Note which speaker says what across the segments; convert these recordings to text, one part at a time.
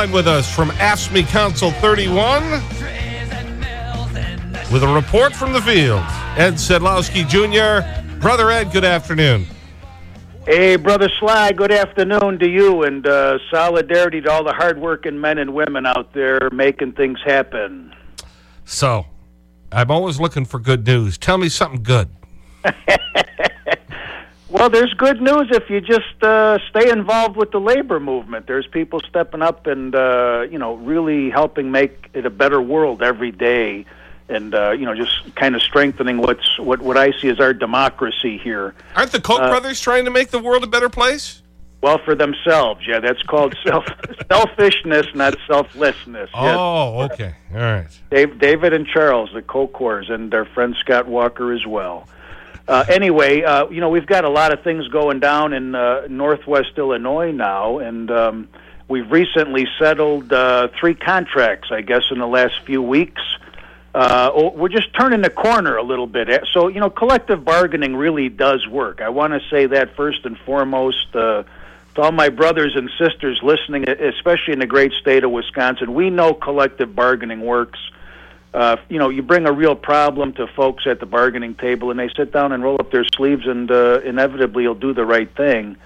Speaker 1: Line with us from AFSCME Council 31 with a report from the field. Ed Sadlowski Jr. Brother Ed, good afternoon.
Speaker 2: Hey, Brother Sly, good afternoon to you and uh, solidarity to all the hardworking men and women out there making things happen.
Speaker 1: So, I'm always looking for good news. Tell me something good.
Speaker 2: Well, there's good news if you just uh, stay involved with the labor movement. There's people stepping up and, uh, you know, really helping make it a better world every day. And, uh, you know, just kind of strengthening what's, what, what I see as our democracy here.
Speaker 1: Aren't the Koch brothers trying to make the world a better place?
Speaker 2: Well, for themselves, yeah, that's called self selfishness, not selflessness. yes.
Speaker 1: Oh, okay. All right.
Speaker 2: Dave, David and Charles, the co-cores, and their friend Scott Walker as well. Uh, anyway, uh, you know we've got a lot of things going down in uh, Northwest Illinois now, and um, we've recently settled uh, three contracts, I guess, in the last few weeks. Uh, oh, we're just turning the corner a little bit. Eh, So you know, collective bargaining really does work. I want to say that first and foremost. Uh, to all my brothers and sisters listening, especially in the great state of Wisconsin, we know collective bargaining works uh, you know, you bring a real problem to folks at the bargaining table, and they sit down and roll up their sleeves, and uh, inevitably you'll do the right thing.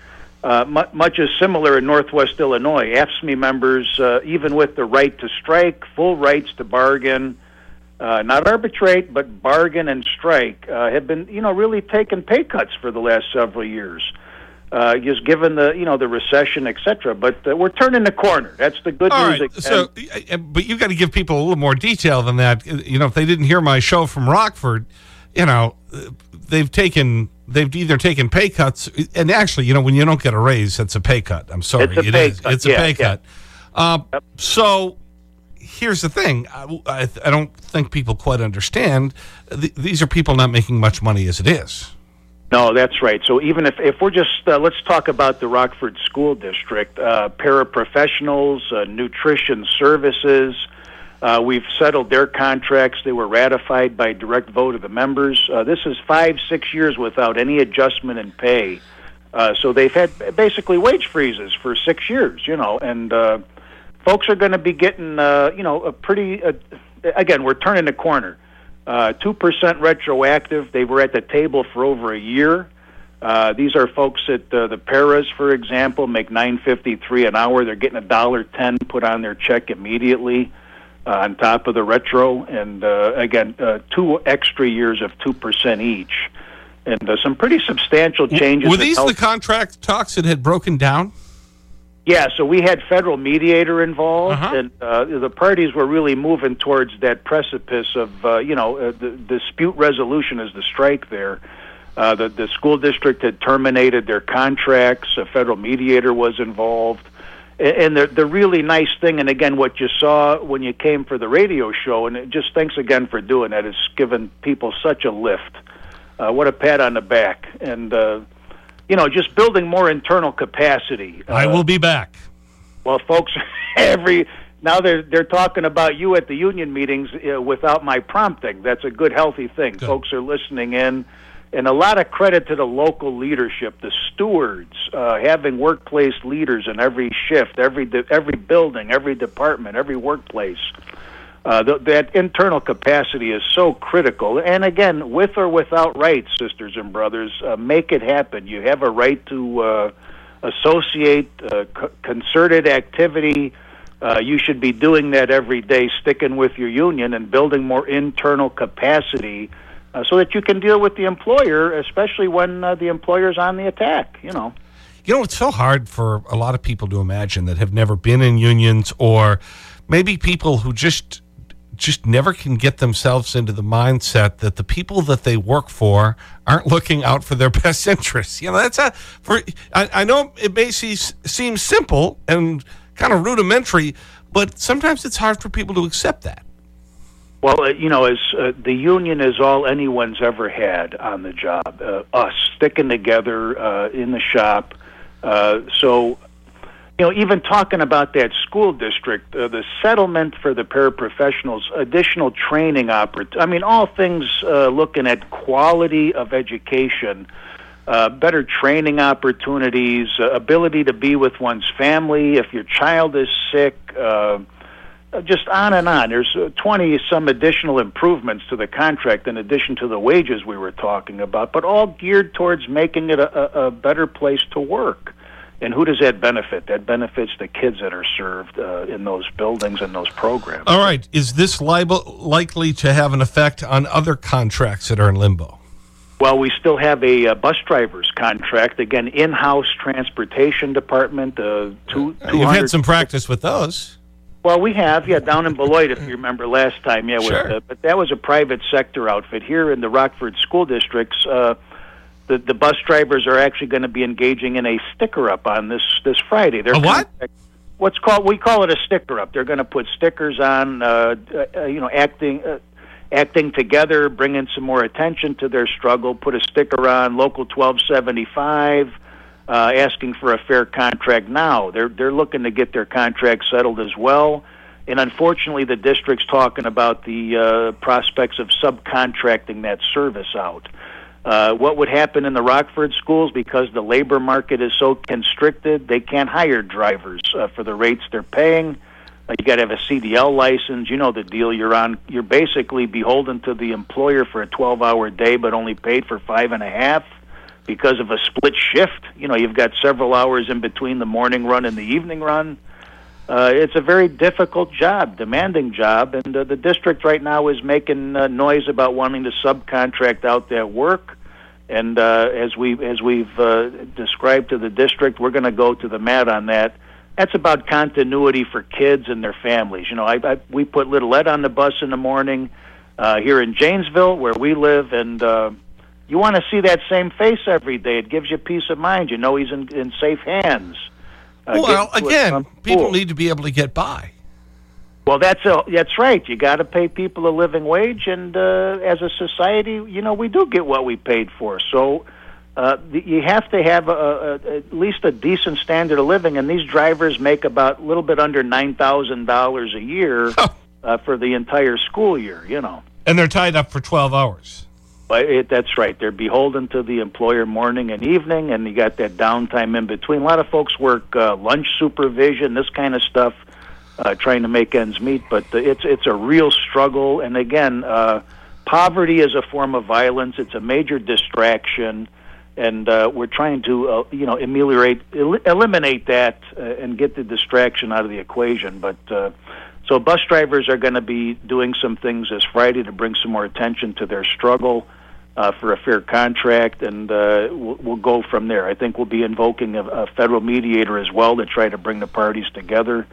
Speaker 2: Uh, mu- much is similar in Northwest Illinois. AFSCME members, uh, even with the right to strike, full rights to bargain, uh, not arbitrate, but bargain and strike, uh, have been, you know, really taking pay cuts for the last several years. Uh, just given the, you know, the recession, etc. But uh, we're turning the corner. That's the good
Speaker 1: All
Speaker 2: news.
Speaker 1: right. So, uh, but you've got to give people a little more detail than that. You know, if they didn't hear my show from Rockford, you know, uh, they've taken, they've either taken pay cuts, and actually, you know, when you don't get a raise, it's a pay cut. I'm sorry.
Speaker 2: It's a
Speaker 1: It
Speaker 2: pay
Speaker 1: is.
Speaker 2: cut.
Speaker 1: It's a
Speaker 2: Yeah,
Speaker 1: pay
Speaker 2: yeah.
Speaker 1: cut. Uh, So here's the thing. I, I, I don't think people quite understand. Th these are people not making much money as it is.
Speaker 2: No, that's right. So even if, if we're just, uh, let's talk about the Rockford School District, uh, paraprofessionals, uh, nutrition services, uh, we've settled their contracts. They were ratified by direct vote of the members. Uh, this is five, six years without any adjustment in pay. Uh, so they've had basically wage freezes for six years, you know, and uh, folks are going to be getting, uh, you know, a pretty, uh, again, we're turning the corner. Uh, Two percent retroactive. They were at the table for over a year. Uh, these are folks at uh, the paras, for example, make nine fifty three an hour. They're getting a dollar ten put on their check immediately, uh, on top of the retro, and uh, again, uh, two extra years of two percent each, and uh, some pretty substantial changes.
Speaker 1: Were these the contract talks that had broken down?
Speaker 2: Yeah, so we had federal mediator involved,
Speaker 1: Uh-huh.
Speaker 2: and uh, the parties were really moving towards that precipice of, uh, you know, uh, the dispute resolution is the strike there. Uh, the, the school district had terminated their contracts. A federal mediator was involved. A- And the, the really nice thing, and again, what you saw when you came for the radio show, and just thanks again for doing that, it's given people such a lift. Uh, what a pat on the back. And, uh, you know, just building more internal capacity.
Speaker 1: I
Speaker 2: Uh,
Speaker 1: will be back.
Speaker 2: well, folks, every now they're they're talking about you at the union meetings uh, without my prompting. That's a good, healthy thing.
Speaker 1: Good.
Speaker 2: Folks are listening in, and a lot of credit to the local leadership, the stewards, uh, having workplace leaders in every shift, every every building, every department, every workplace. Uh, th- that internal capacity is so critical. And again, with or without rights, sisters and brothers, uh, make it happen. You have a right to uh, associate uh, c- concerted activity. Uh, you should be doing that every day, sticking with your union and building more internal capacity uh, so that you can deal with the employer, especially when the employer's on the attack, you know.
Speaker 1: You know, it's so hard for a lot of people to imagine that have never been in unions or maybe people who just just never can get themselves into the mindset that the people that they work for aren't looking out for their best interests. You know, that's a, for, I, I know it may see, seem simple and kind of rudimentary, but sometimes it's hard for people to accept that.
Speaker 2: Well, uh, you know, as uh, the union is all anyone's ever had on the job, uh, us sticking together uh, in the shop. Uh, so, you know, even talking about that school district, uh, the settlement for the paraprofessionals, additional training opportunities. I mean, all things uh, looking at quality of education. Uh, better training opportunities, uh, ability to be with one's family if your child is sick, uh, just on and on. There's uh, 20 some additional improvements to the contract in addition to the wages we were talking about, but all geared towards making it a, a better place to work. And who does that benefit? That benefits the kids that are served uh, in those buildings and those programs.
Speaker 1: All right. Is this liable, likely to have an effect on other contracts that are in limbo?
Speaker 2: Well, we still have a uh, bus driver's contract. Again, in-house transportation department. Uh, two,
Speaker 1: You've had some practice with those.
Speaker 2: Well, we have, yeah, down in Beloit, if you remember last time, yeah.
Speaker 1: Sure.
Speaker 2: With, uh, but that was a private sector outfit. Here in the Rockford school districts, uh, the the bus drivers are actually going to be engaging in a sticker up on this this Friday. They're
Speaker 1: A what?
Speaker 2: What's called we call it a sticker up. They're going to put stickers on, uh, uh, you know, acting. Uh, acting together, bringing some more attention to their struggle. Put a sticker on local twelve seventy five, uh, asking for a fair contract now. They're they're looking to get their contract settled as well. And unfortunately, the district's talking about the uh, prospects of subcontracting that service out. Uh, what would happen in the Rockford schools because the labor market is so constricted? They can't hire drivers uh, for the rates they're paying. Uh, you got to have a CDL license. You know the deal. You're on. You're basically beholden to the employer for a 12-hour day, but only paid for five and a half because of a split shift. You know, you've got several hours in between the morning run and the evening run. It's a very difficult job, demanding job, and uh, the district right now is making uh, noise about wanting to subcontract out that work. And uh, as we as we've uh, described to the district, we're going to go to the mat on that. That's about continuity for kids and their families. You know, I, I we put little Ed on the bus in the morning uh, here in Janesville, where we live, and uh, you want to see that same face every day. It gives you peace of mind. You know he's in, in safe hands. Uh,
Speaker 1: Well,
Speaker 2: getting to a
Speaker 1: again, people
Speaker 2: pool.
Speaker 1: need to be able to get by.
Speaker 2: Well, that's a, that's right. You got to pay people a living wage, and uh, as a society, you know, we do get what we paid for. So uh, you have to have a, a, at least a decent standard of living, and these drivers make about a little bit under nine thousand dollars a year uh, for the entire school year. You know.
Speaker 1: And they're tied up for 12 hours.
Speaker 2: But it, that's right. They're beholden to the employer morning and evening, and you got that downtime in between. A lot of folks work uh, lunch supervision, this kind of stuff, uh, trying to make ends meet. But the, it's it's a real struggle. And again, uh, poverty is a form of violence. It's a major distraction, and uh, we're trying to uh, you know ameliorate, el- eliminate that, uh, and get the distraction out of the equation. But uh, so bus drivers are going to be doing some things this Friday to bring some more attention to their struggle uh, for a fair contract, and uh, we'll, we'll go from there. I think we'll be invoking a, a federal mediator as well to try to bring the parties together.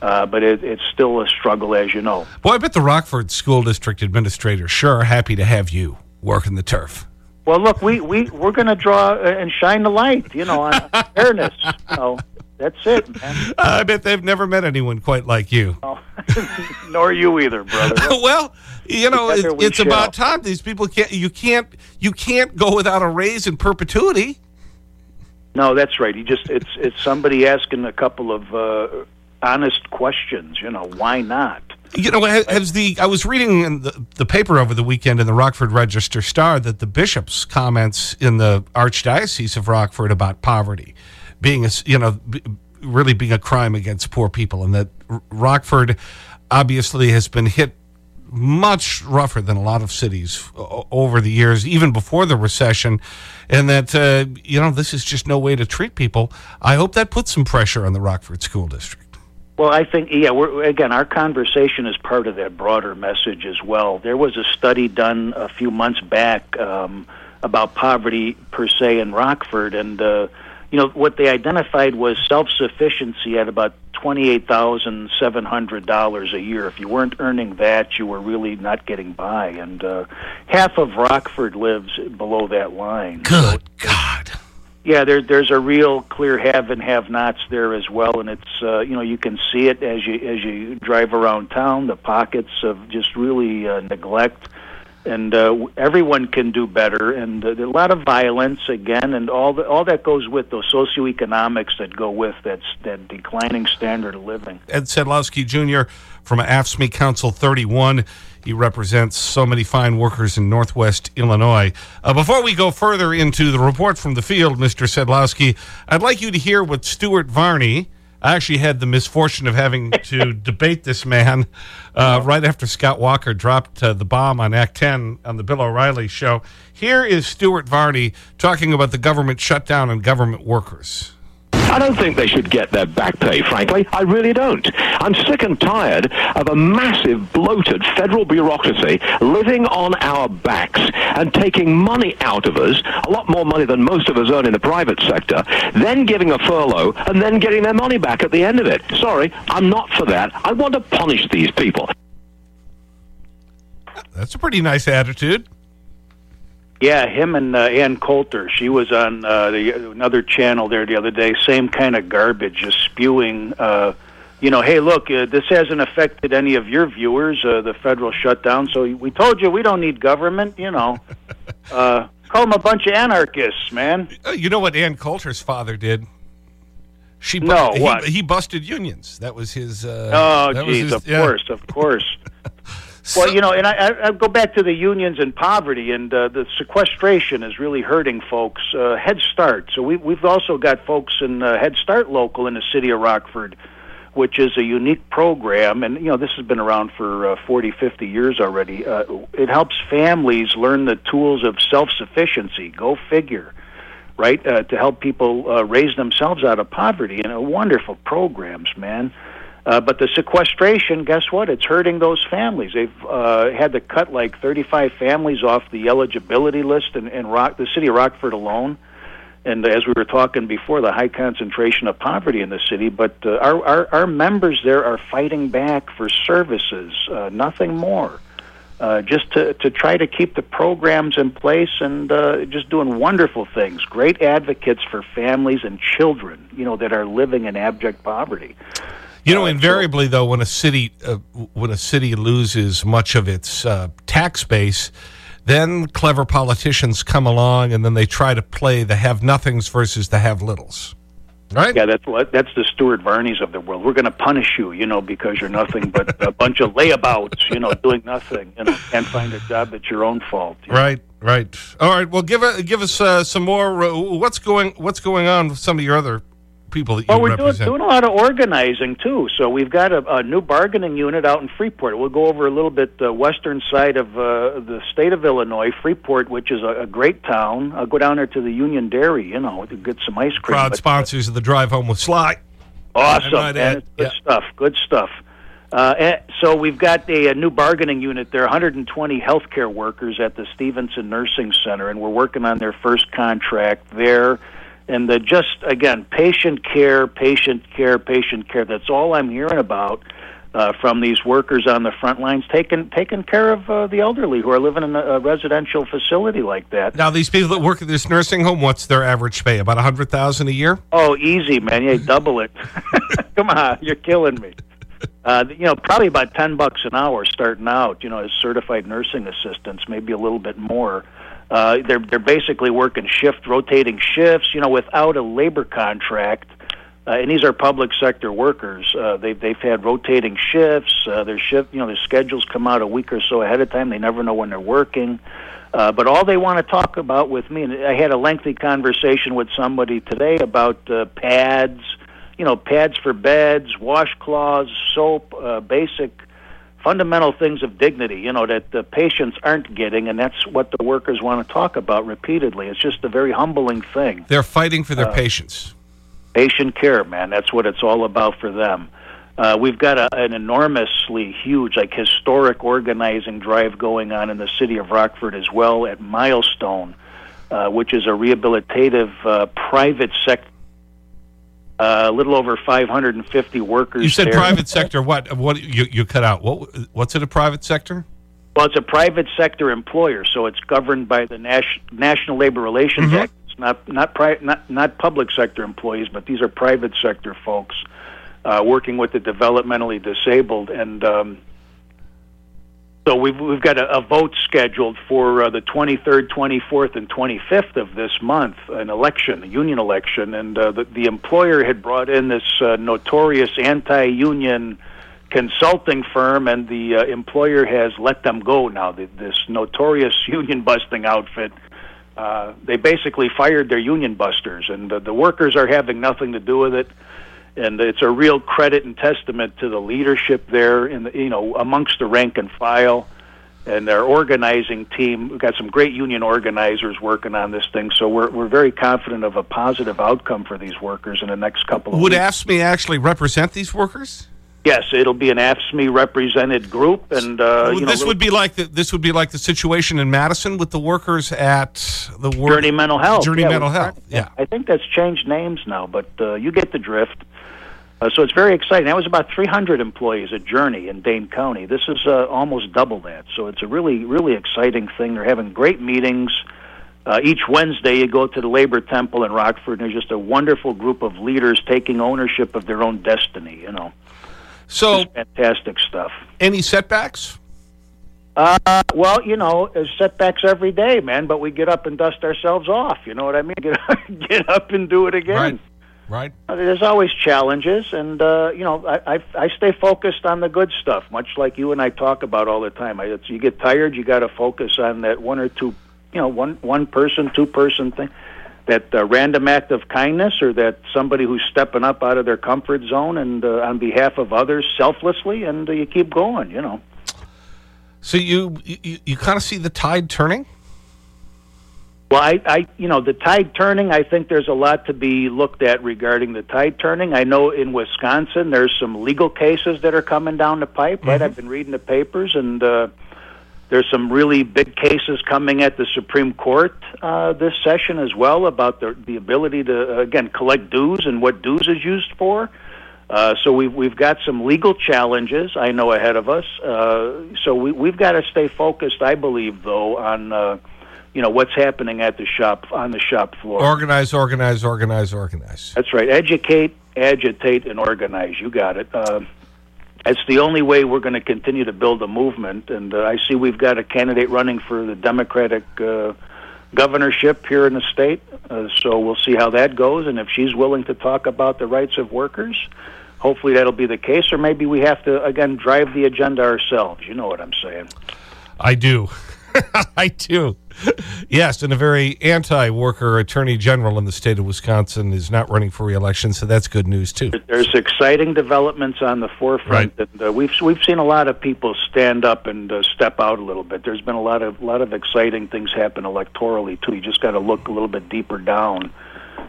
Speaker 2: Uh, but it, it's still a struggle, as you know.
Speaker 1: Boy, I bet the Rockford School District Administrator sure are happy to have you working the turf.
Speaker 2: Well, look, we we we're going to draw and shine the light, you know, on fairness. So that's it, man.
Speaker 1: I bet they've never met anyone quite like you.
Speaker 2: Oh, nor you either, brother.
Speaker 1: well, you know, it,
Speaker 2: we
Speaker 1: it's about time. These people can't, you can't, you can't go without a raise in perpetuity.
Speaker 2: No, that's right. You just it's it's somebody asking a couple of uh, honest questions. You know, why not?
Speaker 1: You know, has the, I was reading in the, the paper over the weekend in the Rockford Register Star that the bishop's comments in the Archdiocese of Rockford about poverty being, a, you know, really being a crime against poor people and that Rockford obviously has been hit much rougher than a lot of cities over the years, even before the recession, and that, uh, you know, this is just no way to treat people. I hope that puts some pressure on the Rockford School District.
Speaker 2: Well, I think yeah. We're, again, our conversation is part of that broader message as well. There was a study done a few months back um, about poverty per se in Rockford, and uh, you know, what they identified was self sufficiency at about $28,700 a year. If you weren't earning that, you were really not getting by. And uh, half of Rockford lives below that line.
Speaker 1: Good God.
Speaker 2: Yeah, there, there's a real clear have and have nots there as well, and it's uh, you know you can see it as you as you drive around town. The pockets of just really uh, neglect, and uh, everyone can do better. And uh, a lot of violence again, and all the, all that goes with those socioeconomics that go with that that declining standard of living.
Speaker 1: Ed Sadlowski Jr. from AFSCME Council 31. He represents so many fine workers in Northwest Illinois. Uh, before we go further into the report from the field, Mr. Sadlowski, I'd like you to hear what Stuart Varney, I actually had the misfortune of having to debate this man uh, right after Scott Walker dropped uh, the bomb on Act 10 on the Bill O'Reilly show. Here is Stuart Varney talking about the government shutdown and government workers.
Speaker 3: I don't think they should get their back pay, frankly. I really don't. I'm sick and tired of a massive, bloated federal bureaucracy living on our backs and taking money out of us, a lot more money than most of us earn in the private sector, then giving a furlough and then getting their money back at the end of it. Sorry, I'm not for that. I want to punish these people.
Speaker 1: That's a pretty nice attitude.
Speaker 2: Yeah, him and uh, Ann Coulter. She was on uh, the, another channel there the other day. Same kind of garbage, just spewing. Uh, you know, hey, look, uh, this hasn't affected any of your viewers. Uh, the federal shutdown. So we told you we don't need government. You know, uh, call them a bunch of anarchists, man.
Speaker 1: Uh, You know what Ann Coulter's father did? She
Speaker 2: No,
Speaker 1: he,
Speaker 2: what?
Speaker 1: he busted unions. That was his. Uh,
Speaker 2: Oh, geez,
Speaker 1: his-
Speaker 2: of
Speaker 1: yeah.
Speaker 2: course, of course. Well, you know, and I, I, go back to the unions and poverty, and uh, the sequestration is really hurting folks. Uh, Head Start. So we, we've also got folks in uh, Head Start local in the city of Rockford, which is a unique program, and you know this has been around for uh, 40, 50 years already. Uh, it helps families learn the tools of self-sufficiency. Go figure. Right uh, to help people uh, raise themselves out of poverty, and uh, wonderful programs, man. Uh, but the sequestration, guess what? It's hurting those families. They've uh, had to cut like 35 families off the eligibility list in, in Rock, the city of Rockford alone. And as we were talking before, the high concentration of poverty in the city. But uh, our, our our members there are fighting back for services, uh, nothing more. Uh, just to, to try to keep the programs in place and uh, just doing wonderful things. Great advocates for families and children, you know, that are living in abject poverty.
Speaker 1: You know, invariably though, when a city uh, when a city loses much of its uh, tax base, then clever politicians come along and then they try to play the have-nothings versus the have-littles, right?
Speaker 2: Yeah, that's what that's the Stuart Varneys of the world. We're going to punish you, you know, because you're nothing but a bunch of layabouts, you know, doing nothing, you know, can't find a job. It's your own fault. you know.
Speaker 1: Right, right. All right. Well, give a, give us uh, some more. Uh, what's going What's going on with some of your other people that you
Speaker 2: Well, we're doing, doing a lot of organizing too. So we've got a, a new bargaining unit out in Freeport. We'll go over a little bit the western side of uh, the state of Illinois, Freeport, which is a, a great town. I'll go down there to the Union Dairy, you know, to get some ice cream.
Speaker 1: Proud
Speaker 2: But-
Speaker 1: sponsors of the Drive Home with Sly.
Speaker 2: Awesome, man. Good
Speaker 1: yeah.
Speaker 2: stuff. Good stuff. Uh, and so we've got a, a new bargaining unit there, 120 healthcare workers at the Stephenson Nursing Center, and we're working on their first contract there. And the just again, patient care, patient care, patient care. That's all I'm hearing about uh, from these workers on the front lines, taking taking care of uh, the elderly who are living in a, a residential facility like that.
Speaker 1: Now, these people that work at this nursing home, what's their average pay? About a 100000 a year?
Speaker 2: Oh, easy, man. Yeah, double it. Come on, you're killing me. Uh, you know, probably about ten bucks an hour starting out. You know, as certified nursing assistants, maybe a little bit more. Uh, they're they're basically working shift rotating shifts. You know, without a labor contract. Uh, and these are public sector workers. Uh, they've they've had rotating shifts. Uh, their shift, you know, their schedules come out a week or so ahead of time. They never know when they're working. Uh, but all they want to talk about with me, and I had a lengthy conversation with somebody today about uh, pads, you know, pads for beds, washcloths, soap, uh, basic fundamental things of dignity, you know, that the patients aren't getting, and that's what the workers want to talk about repeatedly. It's just a very humbling thing.
Speaker 1: They're fighting for
Speaker 2: Uh,
Speaker 1: their patients.
Speaker 2: Patient care, man, that's what it's all about for them. Uh, we've got a, an enormously huge, like historic organizing drive going on in the city of Rockford as well at Milestone, uh, which is a rehabilitative uh, private sector Uh, a little over 550 workers.
Speaker 1: You said
Speaker 2: there.
Speaker 1: private sector. What? What? You, you cut out. What? What's in a private sector?
Speaker 2: Well, it's a private sector employer, so it's governed by the Nas- National Labor Relations Act. It's not not, pri- not not public sector employees, but these are private sector folks uh, working with the developmentally disabled, and um, so we've we've got a, a vote scheduled for uh, the 23rd, 24th, and 25th of this month, an election, a union election, and uh, the, the employer had brought in this uh, notorious anti-union consulting firm, and the uh, employer has let them go now. The, this notorious union busting outfit. Uh, they basically fired their union busters, and uh, the workers are having nothing to do with it. And it's a real credit and testament to the leadership there, in the, you know, amongst the rank and file, and their organizing team. We've got some great union organizers working on this thing, so we're we're very confident of a positive outcome for these workers in the next couple of
Speaker 1: Would
Speaker 2: weeks.
Speaker 1: AFSCME actually represent these workers?
Speaker 2: Yes, it'll be an AFSCME represented group, and uh, you know,
Speaker 1: this would be like the this would be like the situation in Madison with the workers at the work,
Speaker 2: Journey Mental Health.
Speaker 1: Journey
Speaker 2: Yeah,
Speaker 1: Mental Health. Yeah.
Speaker 2: I think that's changed names now, but uh, you get the drift. Uh, so it's very exciting. That was about 300 employees at Journey in Dane County. This is uh, almost double that. So it's a really, really exciting thing. They're having great meetings. Uh, each Wednesday, you go to the Labor Temple in Rockford, and there's just a wonderful group of leaders taking ownership of their own destiny. You know,
Speaker 1: So,
Speaker 2: It's fantastic stuff.
Speaker 1: any setbacks?
Speaker 2: Uh, well, you know, there's setbacks every day, man. But we get up and dust ourselves off. You know what I mean? Get get up and do it again.
Speaker 1: Right. Right.
Speaker 2: Uh, There's always challenges, and uh, you know, I, I I stay focused on the good stuff, much like you and I talk about all the time. I, it's, you get tired, you got to focus on that one or two, you know, one one person, two person thing, that uh, random act of kindness, or that somebody who's stepping up out of their comfort zone and uh, on behalf of others selflessly, and uh, you keep going. You know.
Speaker 1: So you you, you kind of see the tide turning?
Speaker 2: Well, I, I, you know, the tide turning. I think there's a lot to be looked at regarding the tide turning. I know in Wisconsin there's some legal cases that are coming down the pipe. Right, I've been reading the papers, and uh, there's some really big cases coming at the Supreme Court uh, this session as well about the the ability to again collect dues and what dues is used for. Uh, so we've we've got some legal challenges I know ahead of us. Uh, so we we've got to stay focused. I believe though on. Uh, you know what's happening at the shop on the shop floor.
Speaker 1: Organize, organize, organize, organize.
Speaker 2: That's right. Educate, agitate, and organize. You got it. Uh, that's the only way we're going to continue to build a movement. And uh, I see we've got a candidate running for the Democratic uh, governorship here in the state. Uh, so we'll see how that goes. And if she's willing to talk about the rights of workers, hopefully that'll be the case. Or maybe we have to again drive the agenda ourselves. You know what I'm saying?
Speaker 1: I do. I do. Yes, and a very anti-worker attorney general in the state of Wisconsin is not running for reelection, so that's good news, too.
Speaker 2: There's exciting developments on the forefront,
Speaker 1: Right.
Speaker 2: and uh, we've we've seen a lot of people stand up and uh, step out a little bit. There's been a lot of lot of exciting things happen electorally too. You just got to look a little bit deeper down,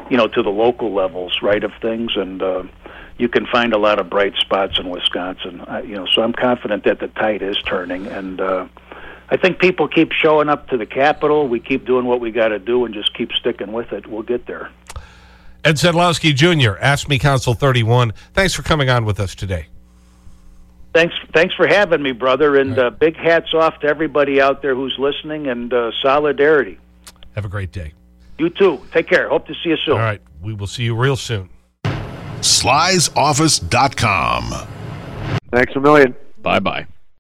Speaker 2: you know, to the local levels, right, of things, and uh, you can find a lot of bright spots in Wisconsin. Uh, you know, so I'm confident that the tide is turning, and uh, I think people keep showing up to the Capitol. We keep doing what we got to do, and just keep sticking with it. We'll get there.
Speaker 1: Ed Sadlowski Jr., AFSCME Council 31. Thanks for coming on with us today.
Speaker 2: Thanks, thanks for having me, brother, and uh, big hats off to everybody out there who's listening, and uh, solidarity.
Speaker 1: Have a great day.
Speaker 2: You too. Take care. Hope to see you soon.
Speaker 1: All right. We will see you real soon.
Speaker 4: slysoffice.com.
Speaker 5: Thanks a million.
Speaker 6: Bye bye.